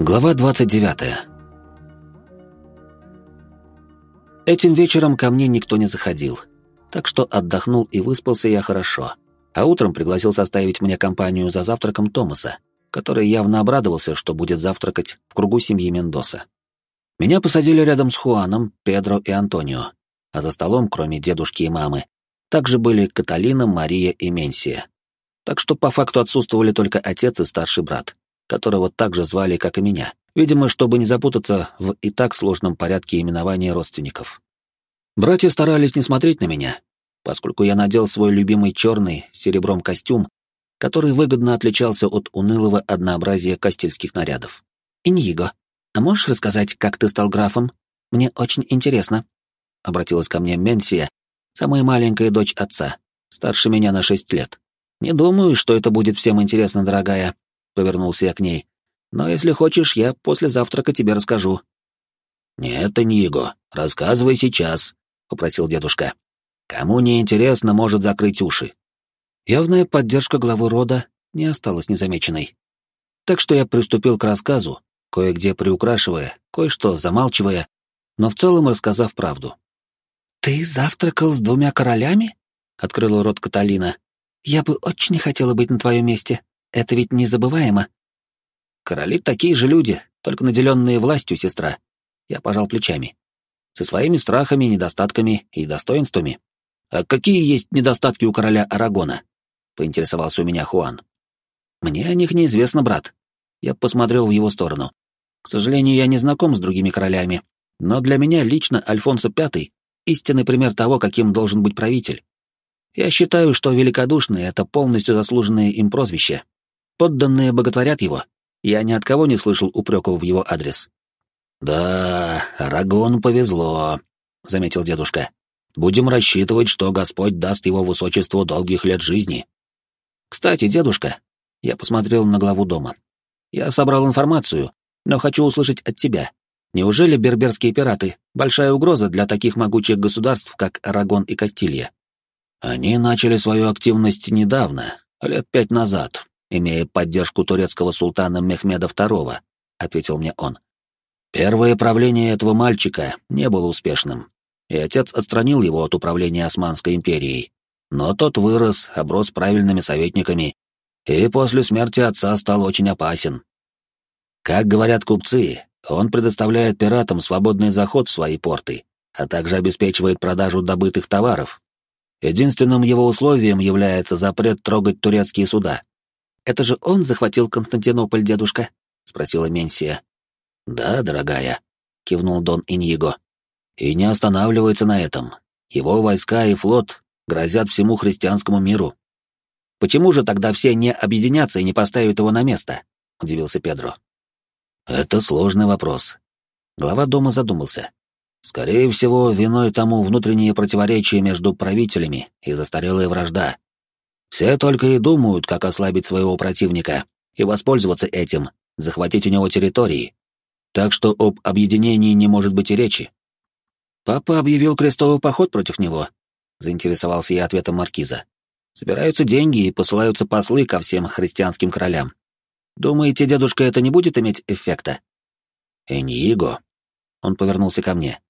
Глава 29. Этим вечером ко мне никто не заходил, так что отдохнул и выспался я хорошо. А утром пригласил составить мне компанию за завтраком Томаса, который явно обрадовался, что будет завтракать в кругу семьи Мендоса. Меня посадили рядом с Хуаном, Педро и Антонио, а за столом, кроме дедушки и мамы, также были Каталина, Мария и Менсия. Так что по факту отсутствовали только отец и старший брат которого также звали, как и меня, видимо, чтобы не запутаться в и так сложном порядке именования родственников. Братья старались не смотреть на меня, поскольку я надел свой любимый черный с серебром костюм, который выгодно отличался от унылого однообразия кастильских нарядов. «Иньиго, а можешь рассказать, как ты стал графом? Мне очень интересно», — обратилась ко мне Менсия, самая маленькая дочь отца, старше меня на шесть лет. «Не думаю, что это будет всем интересно, дорогая», — повернулся я к ней. «Но если хочешь, я после завтрака тебе расскажу». «Нет, Ниго, рассказывай сейчас», — попросил дедушка. «Кому не интересно, может закрыть уши». Явная поддержка главы рода не осталась незамеченной. Так что я приступил к рассказу, кое-где приукрашивая, кое-что замалчивая, но в целом рассказав правду. «Ты завтракал с двумя королями?» — открыла рот Каталина. «Я бы очень хотела быть на твоем месте». Это ведь незабываемо. Короли такие же люди, только наделенные властью, сестра. Я пожал плечами. Со своими страхами, недостатками и достоинствами. А какие есть недостатки у короля Арагона? Поинтересовался у меня Хуан. Мне о них неизвестно, брат. Я посмотрел в его сторону. К сожалению, я не знаком с другими королями, но для меня лично Альфонсо V — истинный пример того, каким должен быть правитель. Я считаю, что великодушный — это полностью заслуженное им прозвище, Подданные боготворят его. Я ни от кого не слышал упреков в его адрес. «Да, Арагону повезло», — заметил дедушка. «Будем рассчитывать, что Господь даст его высочеству долгих лет жизни». «Кстати, дедушка», — я посмотрел на главу дома. «Я собрал информацию, но хочу услышать от тебя. Неужели берберские пираты — большая угроза для таких могучих государств, как Арагон и Кастилья?» «Они начали свою активность недавно, лет пять назад, имея поддержку турецкого султана Мехмеда II, ответил мне он. Первое правление этого мальчика не было успешным, и отец отстранил его от управления Османской империей. Но тот вырос, оброс правильными советниками, и после смерти отца стал очень опасен. Как говорят купцы, он предоставляет пиратам свободный заход в свои порты, а также обеспечивает продажу добытых товаров. Единственным его условием является запрет трогать турецкие суда. Это же он захватил Константинополь, дедушка? спросила Менсия. Да, дорогая, кивнул Дон Иньего. И не останавливается на этом. Его войска и флот грозят всему христианскому миру. Почему же тогда все не объединятся и не поставят его на место? удивился Педро. Это сложный вопрос. Глава дома задумался. Скорее всего, виной тому внутренние противоречия между правителями и застарелая вражда, все только и думают, как ослабить своего противника и воспользоваться этим, захватить у него территории. Так что об объединении не может быть и речи. Папа объявил крестовый поход против него, заинтересовался я ответом маркиза. Собираются деньги и посылаются послы ко всем христианским королям. Думаете, дедушка, это не будет иметь эффекта? Эньиго, он повернулся ко мне.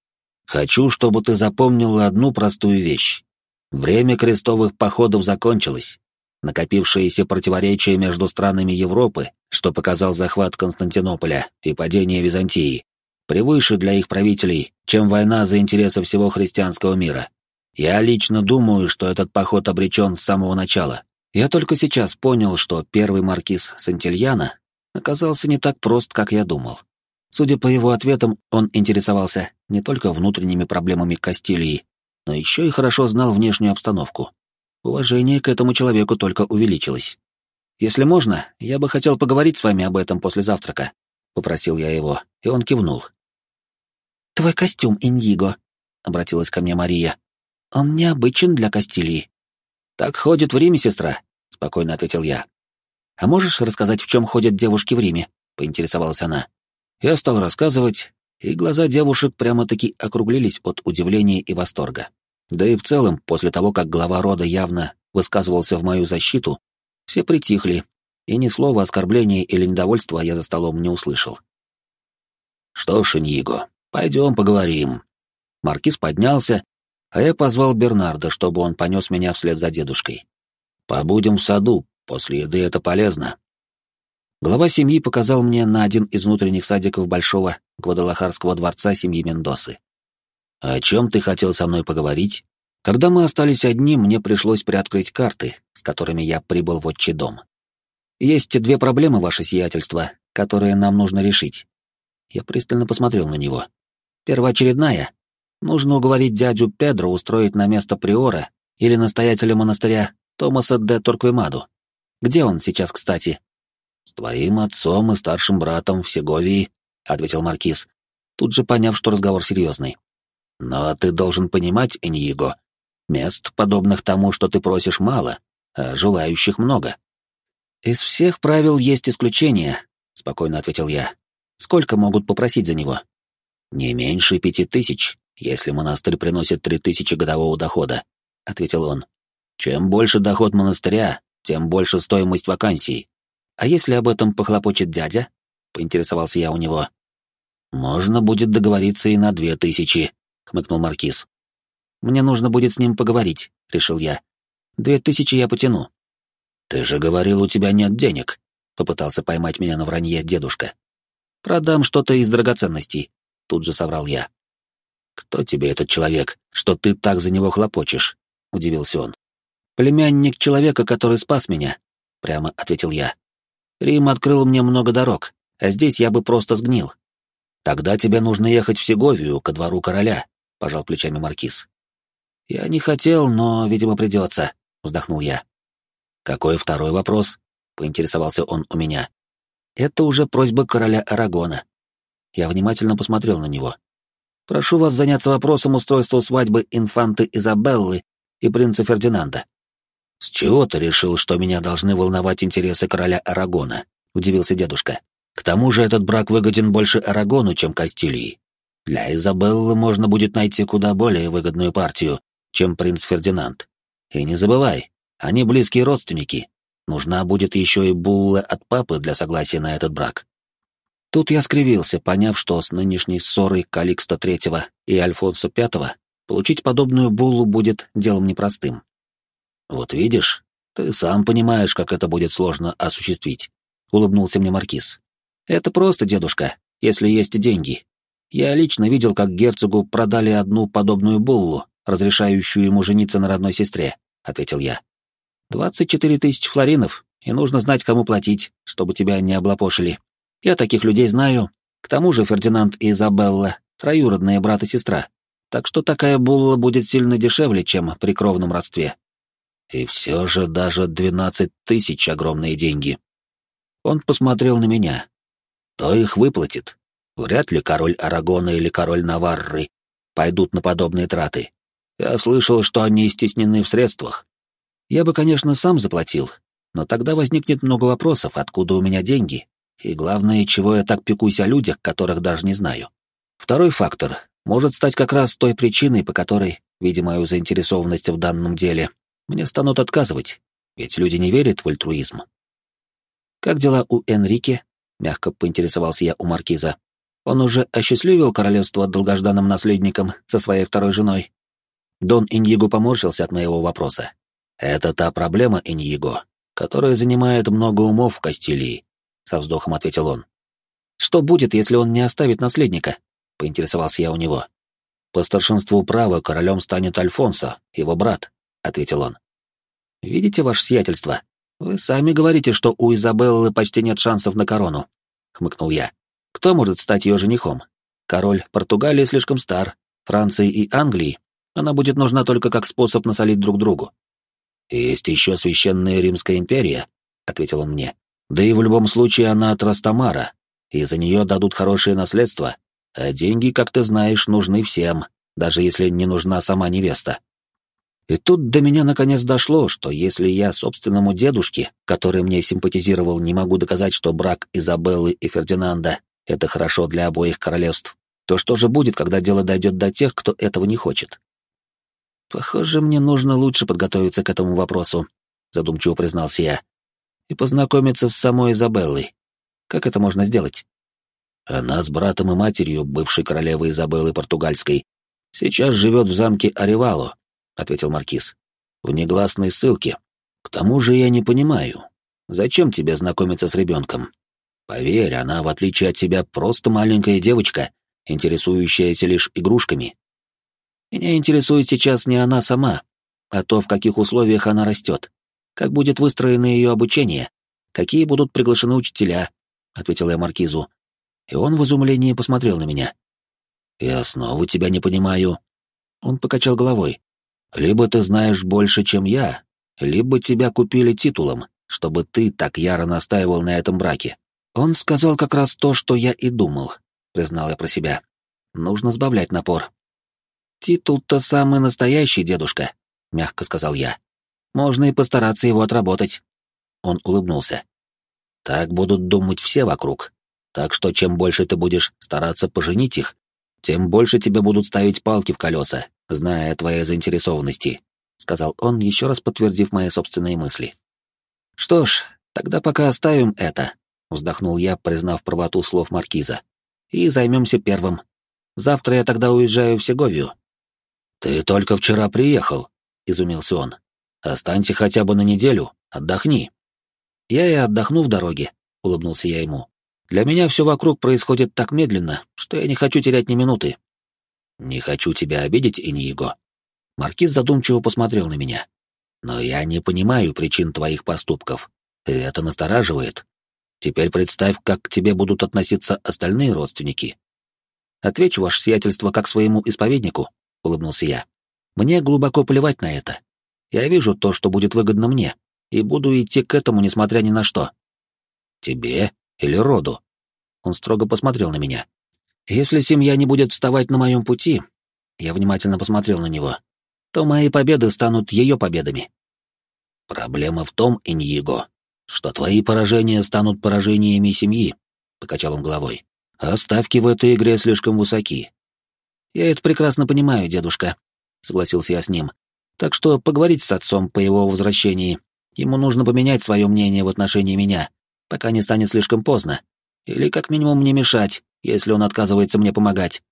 Хочу, чтобы ты запомнил одну простую вещь. Время крестовых походов закончилось. Накопившиеся противоречия между странами Европы, что показал захват Константинополя и падение Византии, превыше для их правителей, чем война за интересы всего христианского мира. Я лично думаю, что этот поход обречен с самого начала. Я только сейчас понял, что первый маркиз Сантильяна оказался не так прост, как я думал. Судя по его ответам, он интересовался не только внутренними проблемами Кастилии, но еще и хорошо знал внешнюю обстановку. Уважение к этому человеку только увеличилось. «Если можно, я бы хотел поговорить с вами об этом после завтрака», — попросил я его, и он кивнул. «Твой костюм, Иньиго», — обратилась ко мне Мария. «Он необычен для Кастилии». «Так ходит в Риме, сестра», — спокойно ответил я. «А можешь рассказать, в чем ходят девушки в Риме?» — поинтересовалась она. Я стал рассказывать, и глаза девушек прямо-таки округлились от удивления и восторга. Да и в целом, после того, как глава рода явно высказывался в мою защиту, все притихли, и ни слова оскорбления или недовольства я за столом не услышал. Что ж, Иньиго, пойдем поговорим. Маркиз поднялся, а я позвал Бернарда, чтобы он понес меня вслед за дедушкой. Побудем в саду, после еды это полезно. Глава семьи показал мне на один из внутренних садиков большого Гвадалахарского дворца семьи Мендосы. «О чем ты хотел со мной поговорить?» Когда мы остались одни, мне пришлось приоткрыть карты, с которыми я прибыл в отчий дом. Есть две проблемы, ваше сиятельство, которые нам нужно решить. Я пристально посмотрел на него. Первоочередная. Нужно уговорить дядю Педро устроить на место приора или настоятеля монастыря Томаса де Торквемаду. Где он сейчас, кстати? С твоим отцом и старшим братом в Сеговии, ответил маркиз, тут же поняв, что разговор серьезный. Но ты должен понимать, Эньего, Мест, подобных тому, что ты просишь, мало, а желающих много. Из всех правил есть исключения, спокойно ответил я. Сколько могут попросить за него? Не меньше пяти тысяч, если монастырь приносит три тысячи годового дохода, ответил он. Чем больше доход монастыря, тем больше стоимость вакансий. А если об этом похлопочет дядя? Поинтересовался я у него. Можно будет договориться и на две тысячи, хмыкнул маркиз. Мне нужно будет с ним поговорить, решил я. Две тысячи я потяну. Ты же говорил, у тебя нет денег, попытался поймать меня на вранье дедушка. Продам что-то из драгоценностей, тут же соврал я. Кто тебе этот человек, что ты так за него хлопочешь? удивился он. Племянник человека, который спас меня, прямо ответил я. Рим открыл мне много дорог, а здесь я бы просто сгнил. Тогда тебе нужно ехать в Сеговию, ко двору короля, пожал плечами маркиз. «Я не хотел, но, видимо, придется», — вздохнул я. «Какой второй вопрос?» — поинтересовался он у меня. «Это уже просьба короля Арагона». Я внимательно посмотрел на него. «Прошу вас заняться вопросом устройства свадьбы инфанты Изабеллы и принца Фердинанда». «С чего ты решил, что меня должны волновать интересы короля Арагона?» — удивился дедушка. «К тому же этот брак выгоден больше Арагону, чем Кастилии. Для Изабеллы можно будет найти куда более выгодную партию, чем принц Фердинанд. И не забывай, они близкие родственники. Нужна будет еще и булла от папы для согласия на этот брак. Тут я скривился, поняв, что с нынешней ссорой Каликста III и Альфонсо V получить подобную буллу будет делом непростым. «Вот видишь, ты сам понимаешь, как это будет сложно осуществить», — улыбнулся мне Маркиз. «Это просто, дедушка, если есть деньги. Я лично видел, как герцогу продали одну подобную буллу, разрешающую ему жениться на родной сестре», — ответил я. «Двадцать четыре тысячи флоринов, и нужно знать, кому платить, чтобы тебя не облапошили. Я таких людей знаю. К тому же Фердинанд и Изабелла — троюродные брат и сестра, так что такая булла будет сильно дешевле, чем при кровном родстве». «И все же даже двенадцать тысяч — огромные деньги». Он посмотрел на меня. «Кто их выплатит? Вряд ли король Арагона или король Наварры пойдут на подобные траты. Я слышал, что они стеснены в средствах. Я бы, конечно, сам заплатил, но тогда возникнет много вопросов, откуда у меня деньги, и главное, чего я так пекусь о людях, которых даже не знаю. Второй фактор может стать как раз той причиной, по которой, видя мою заинтересованность в данном деле, мне станут отказывать, ведь люди не верят в альтруизм. «Как дела у Энрике?» — мягко поинтересовался я у маркиза. «Он уже осчастливил королевство долгожданным наследником со своей второй женой?» Дон Иньего поморщился от моего вопроса. «Это та проблема, Иньего, которая занимает много умов в Кастилии», — со вздохом ответил он. «Что будет, если он не оставит наследника?» — поинтересовался я у него. «По старшинству права королем станет Альфонсо, его брат», — ответил он. «Видите, ваше сиятельство, вы сами говорите, что у Изабеллы почти нет шансов на корону», — хмыкнул я. «Кто может стать ее женихом? Король Португалии слишком стар, Франции и Англии она будет нужна только как способ насолить друг другу. «Есть еще священная Римская империя», — ответил он мне. «Да и в любом случае она от Растамара, и за нее дадут хорошее наследство, а деньги, как ты знаешь, нужны всем, даже если не нужна сама невеста». И тут до меня наконец дошло, что если я собственному дедушке, который мне симпатизировал, не могу доказать, что брак Изабеллы и Фердинанда — это хорошо для обоих королевств, то что же будет, когда дело дойдет до тех, кто этого не хочет? Похоже, мне нужно лучше подготовиться к этому вопросу, задумчиво признался я, и познакомиться с самой Изабеллой. Как это можно сделать? Она с братом и матерью, бывшей королевой Изабеллы Португальской, сейчас живет в замке Оревало, — ответил Маркиз. В негласной ссылке. К тому же я не понимаю, зачем тебе знакомиться с ребенком? Поверь, она, в отличие от тебя, просто маленькая девочка, интересующаяся лишь игрушками. Меня интересует сейчас не она сама, а то, в каких условиях она растет, как будет выстроено ее обучение, какие будут приглашены учителя, — ответил я Маркизу. И он в изумлении посмотрел на меня. «Я снова тебя не понимаю». Он покачал головой. «Либо ты знаешь больше, чем я, либо тебя купили титулом, чтобы ты так яро настаивал на этом браке». Он сказал как раз то, что я и думал, признал я про себя. Нужно сбавлять напор. «Титул-то самый настоящий, дедушка», — мягко сказал я. «Можно и постараться его отработать». Он улыбнулся. «Так будут думать все вокруг. Так что чем больше ты будешь стараться поженить их, тем больше тебе будут ставить палки в колеса, зная о твоей заинтересованности», — сказал он, еще раз подтвердив мои собственные мысли. «Что ж, тогда пока оставим это», — вздохнул я, признав правоту слов Маркиза. «И займемся первым. Завтра я тогда уезжаю в Сеговию. «Ты только вчера приехал», — изумился он. «Останься хотя бы на неделю, отдохни». «Я и отдохну в дороге», — улыбнулся я ему. «Для меня все вокруг происходит так медленно, что я не хочу терять ни минуты». «Не хочу тебя обидеть, Иниего». Маркиз задумчиво посмотрел на меня. «Но я не понимаю причин твоих поступков, и это настораживает. Теперь представь, как к тебе будут относиться остальные родственники». «Отвечу, ваше сиятельство, как своему исповеднику», — улыбнулся я. «Мне глубоко плевать на это. Я вижу то, что будет выгодно мне, и буду идти к этому, несмотря ни на что». «Тебе или роду?» Он строго посмотрел на меня. «Если семья не будет вставать на моем пути...» Я внимательно посмотрел на него. «То мои победы станут ее победами». «Проблема в том, Иньего, что твои поражения станут поражениями семьи», — покачал он головой. «А ставки в этой игре слишком высоки. «Я это прекрасно понимаю, дедушка», — согласился я с ним. «Так что поговорить с отцом по его возвращении. Ему нужно поменять свое мнение в отношении меня, пока не станет слишком поздно. Или как минимум не мешать, если он отказывается мне помогать.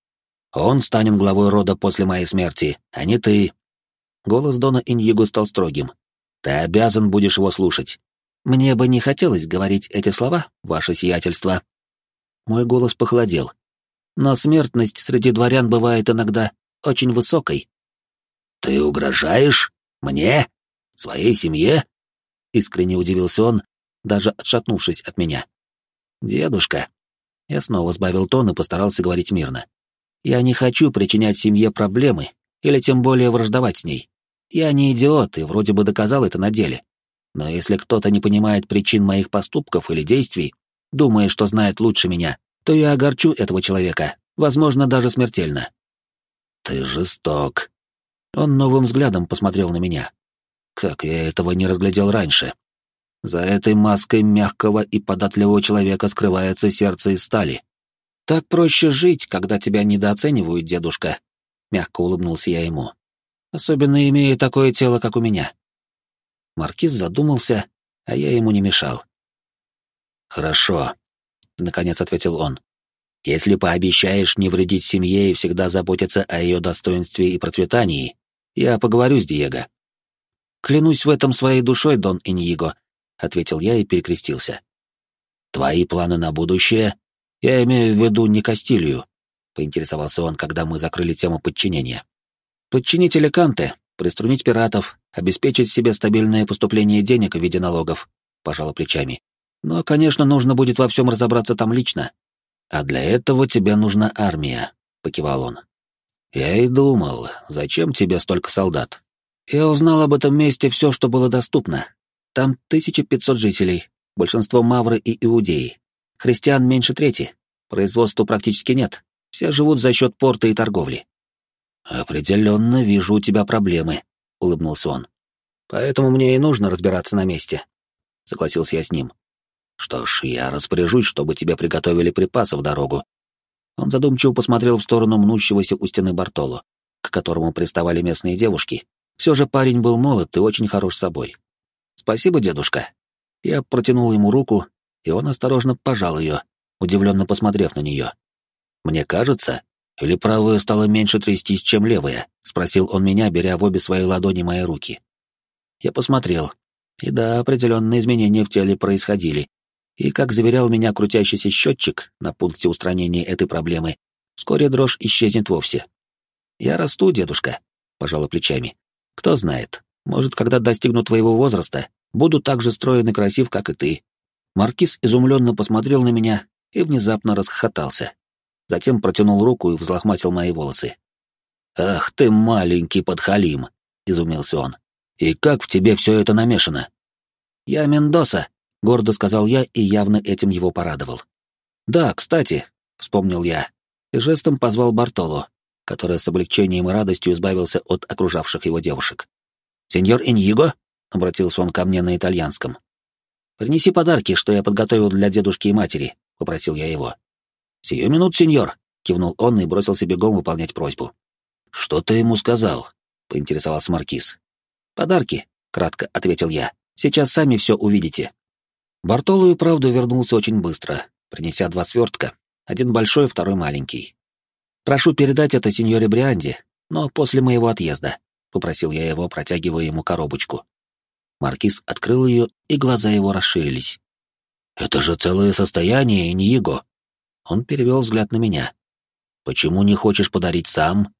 Он станет главой рода после моей смерти, а не ты». Голос Дона Иньего стал строгим. «Ты обязан будешь его слушать. Мне бы не хотелось говорить эти слова, ваше сиятельство». Мой голос похолодел но смертность среди дворян бывает иногда очень высокой. «Ты угрожаешь? Мне? Своей семье?» — искренне удивился он, даже отшатнувшись от меня. «Дедушка». Я снова сбавил тон и постарался говорить мирно. «Я не хочу причинять семье проблемы, или тем более враждовать с ней. Я не идиот и вроде бы доказал это на деле. Но если кто-то не понимает причин моих поступков или действий, думая, что знает лучше меня, то я огорчу этого человека, возможно, даже смертельно. Ты жесток. Он новым взглядом посмотрел на меня. Как я этого не разглядел раньше. За этой маской мягкого и податливого человека скрывается сердце из стали. Так проще жить, когда тебя недооценивают, дедушка. Мягко улыбнулся я ему. Особенно имея такое тело, как у меня. Маркиз задумался, а я ему не мешал. Хорошо, — наконец ответил он. «Если пообещаешь не вредить семье и всегда заботиться о ее достоинстве и процветании, я поговорю с Диего». «Клянусь в этом своей душой, Дон Иньиго», — ответил я и перекрестился. «Твои планы на будущее? Я имею в виду не Кастилью», — поинтересовался он, когда мы закрыли тему подчинения. «Подчинить Эликанте, приструнить пиратов, обеспечить себе стабильное поступление денег в виде налогов», — пожала плечами. Но, конечно, нужно будет во всем разобраться там лично. А для этого тебе нужна армия, — покивал он. Я и думал, зачем тебе столько солдат? Я узнал об этом месте все, что было доступно. Там 1500 жителей, большинство мавры и иудеи. Христиан меньше трети, производства практически нет. Все живут за счет порта и торговли. Определенно вижу у тебя проблемы, — улыбнулся он. Поэтому мне и нужно разбираться на месте, — согласился я с ним. Что ж, я распоряжусь, чтобы тебе приготовили припасы в дорогу. Он задумчиво посмотрел в сторону мнущегося у стены Бартоло, к которому приставали местные девушки. Все же парень был молод и очень хорош собой. «Спасибо, дедушка». Я протянул ему руку, и он осторожно пожал ее, удивленно посмотрев на нее. «Мне кажется, или правая стала меньше трястись, чем левая?» — спросил он меня, беря в обе свои ладони мои руки. Я посмотрел. И да, определенные изменения в теле происходили. И, как заверял меня крутящийся счетчик на пункте устранения этой проблемы, вскоре дрожь исчезнет вовсе. «Я расту, дедушка», — пожала плечами. «Кто знает, может, когда достигну твоего возраста, буду так же строен и красив, как и ты». Маркиз изумленно посмотрел на меня и внезапно расхохотался. Затем протянул руку и взлохматил мои волосы. «Ах ты маленький подхалим!» — изумился он. «И как в тебе все это намешано?» «Я Мендоса», — гордо сказал я и явно этим его порадовал. «Да, кстати», — вспомнил я, и жестом позвал Бартолу, который с облегчением и радостью избавился от окружавших его девушек. «Сеньор Иньего?» — обратился он ко мне на итальянском. «Принеси подарки, что я подготовил для дедушки и матери», — попросил я его. «Сию минут, сеньор», — кивнул он и бросился бегом выполнять просьбу. «Что ты ему сказал?» — поинтересовался Маркиз. «Подарки», — кратко ответил я. «Сейчас сами все увидите». Бартолу и правду вернулся очень быстро, принеся два свертка, один большой, второй маленький. «Прошу передать это сеньоре Брианде, но после моего отъезда», — попросил я его, протягивая ему коробочку. Маркиз открыл ее, и глаза его расширились. «Это же целое состояние, Иньего!» Он перевел взгляд на меня. «Почему не хочешь подарить сам?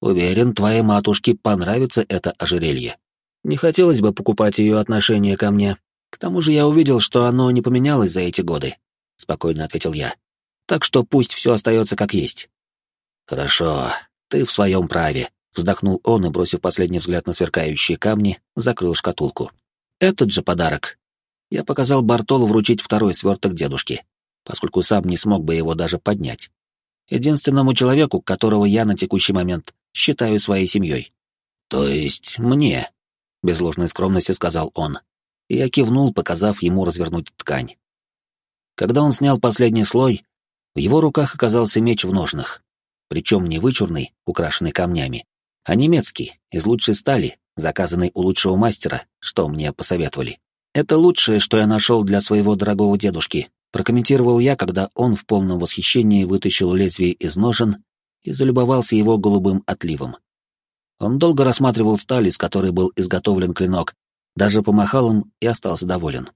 Уверен, твоей матушке понравится это ожерелье. Не хотелось бы покупать ее отношение ко мне. К тому же я увидел, что оно не поменялось за эти годы», — спокойно ответил я. «Так что пусть все остается как есть». «Хорошо, ты в своем праве», — вздохнул он и, бросив последний взгляд на сверкающие камни, закрыл шкатулку. Этот же подарок. Я показал Бартолу вручить второй сверток дедушке, поскольку сам не смог бы его даже поднять. Единственному человеку, которого я на текущий момент считаю своей семьей. То есть мне, без ложной скромности сказал он. И я кивнул, показав ему развернуть ткань. Когда он снял последний слой, в его руках оказался меч в ножнах, причем не вычурный, украшенный камнями, а немецкий, из лучшей стали, заказанный у лучшего мастера, что мне посоветовали. Это лучшее, что я нашел для своего дорогого дедушки, прокомментировал я, когда он в полном восхищении вытащил лезвие из ножен и залюбовался его голубым отливом. Он долго рассматривал сталь, из которой был изготовлен клинок, даже помахал им и остался доволен.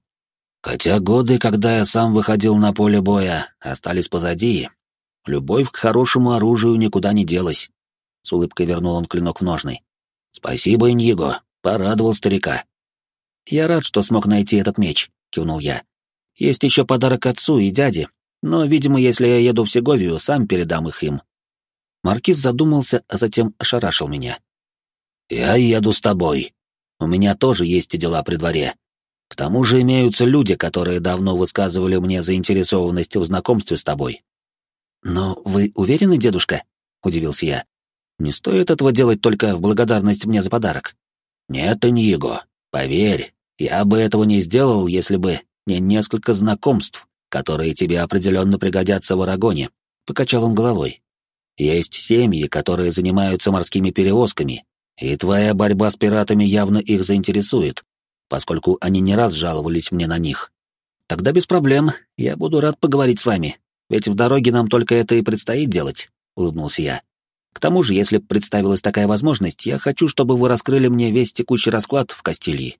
Хотя годы, когда я сам выходил на поле боя, остались позади, любовь к хорошему оружию никуда не делась. С улыбкой вернул он клинок в ножны. «Спасибо, Иньего, порадовал старика». «Я рад, что смог найти этот меч», — кивнул я. «Есть еще подарок отцу и дяде, но, видимо, если я еду в Сеговию, сам передам их им». Маркиз задумался, а затем ошарашил меня. «Я еду с тобой. У меня тоже есть дела при дворе. К тому же имеются люди, которые давно высказывали мне заинтересованность в знакомстве с тобой». «Но вы уверены, дедушка?» — удивился я. Не стоит этого делать только в благодарность мне за подарок. Нет, Иньего, поверь, я бы этого не сделал, если бы не несколько знакомств, которые тебе определенно пригодятся в Арагоне. Покачал он головой. Есть семьи, которые занимаются морскими перевозками, и твоя борьба с пиратами явно их заинтересует, поскольку они не раз жаловались мне на них. Тогда без проблем, я буду рад поговорить с вами, ведь в дороге нам только это и предстоит делать, улыбнулся я. К тому же, если представилась такая возможность, я хочу, чтобы вы раскрыли мне весь текущий расклад в Кастилии.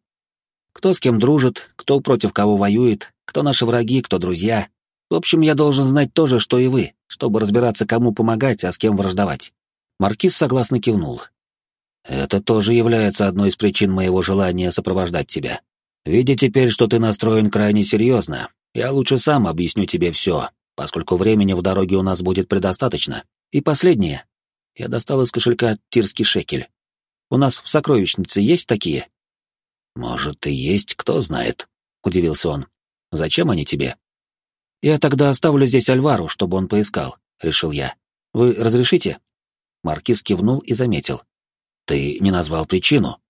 Кто с кем дружит, кто против кого воюет, кто наши враги, кто друзья. В общем, я должен знать то же, что и вы, чтобы разбираться, кому помогать, а с кем враждовать. Маркиз согласно кивнул. Это тоже является одной из причин моего желания сопровождать тебя. Видя теперь, что ты настроен крайне серьезно, я лучше сам объясню тебе все, поскольку времени в дороге у нас будет предостаточно. И последнее. Я достал из кошелька тирский шекель. У нас в сокровищнице есть такие? Может, и есть, кто знает, удивился он. Зачем они тебе? Я тогда оставлю здесь Альвару, чтобы он поискал, решил я. Вы разрешите? Маркиз кивнул и заметил. Ты не назвал причину.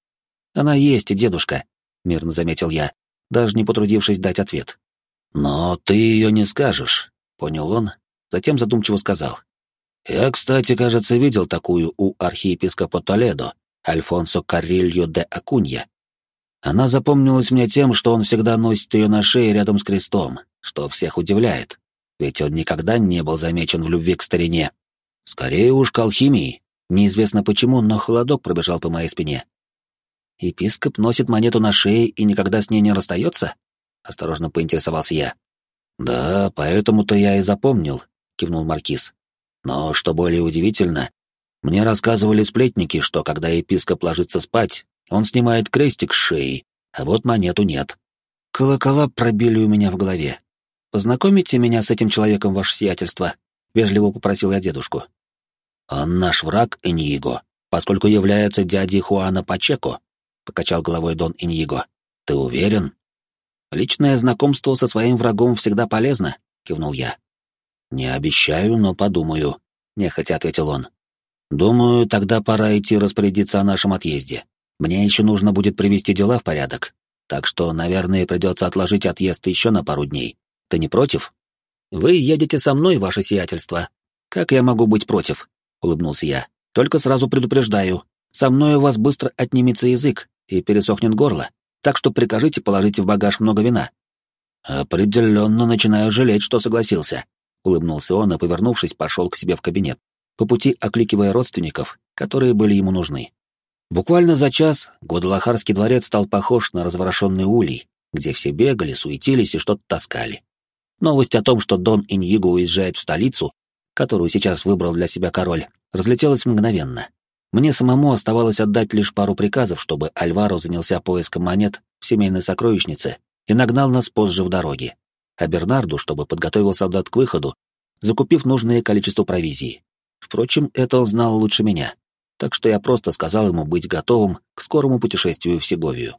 Она есть, дедушка, мирно заметил я, даже не потрудившись дать ответ. Но ты ее не скажешь, понял он, затем задумчиво сказал. Я, кстати, кажется, видел такую у архиепископа Толедо, Альфонсо Карильо де Акунья. Она запомнилась мне тем, что он всегда носит ее на шее рядом с крестом, что всех удивляет. ведь он никогда не был замечен в любви к старине. Скорее уж к алхимии. Неизвестно почему, но холодок пробежал по моей спине. Епископ носит монету на шее и никогда с ней не расстается? Осторожно поинтересовался я. Да, поэтому-то я и запомнил, кивнул маркиз. Но что более удивительно, мне рассказывали сплетники, что когда епископ ложится спать, он снимает крестик с шеи, а вот монету нет. Колокола пробили у меня в голове. «Познакомите меня с этим человеком, ваше сиятельство», — вежливо попросил я дедушку. «Он наш враг, Иньиго, поскольку является дядей Хуана Пачеко», — покачал головой Дон Иньиго. «Ты уверен?» «Личное знакомство со своим врагом всегда полезно», — кивнул я. «Не обещаю, но подумаю», — нехотя ответил он. «Думаю, тогда пора идти распорядиться о нашем отъезде. Мне еще нужно будет привести дела в порядок, так что, наверное, придется отложить отъезд еще на пару дней. Ты не против?» «Вы едете со мной, ваше сиятельство. Как я могу быть против?» — улыбнулся я. «Только сразу предупреждаю. Со мной у вас быстро отнимется язык и пересохнет горло, так что прикажите положить в багаж много вина». «Определенно начинаю жалеть, что согласился», — улыбнулся он и, повернувшись, пошел к себе в кабинет, по пути окликивая родственников, которые были ему нужны. Буквально за час Гвадалахарский дворец стал похож на разворошенный улей, где все бегали, суетились и что-то таскали. Новость о том, что Дон Иньиго уезжает в столицу, которую сейчас выбрал для себя король, разлетелась мгновенно. Мне самому оставалось отдать лишь пару приказов, чтобы Альваро занялся поиском монет в семейной сокровищнице и нагнал нас позже в дороге а Бернарду, чтобы подготовил солдат к выходу, закупив нужное количество провизии. Впрочем, это он знал лучше меня, так что я просто сказал ему быть готовым к скорому путешествию в Сеговию.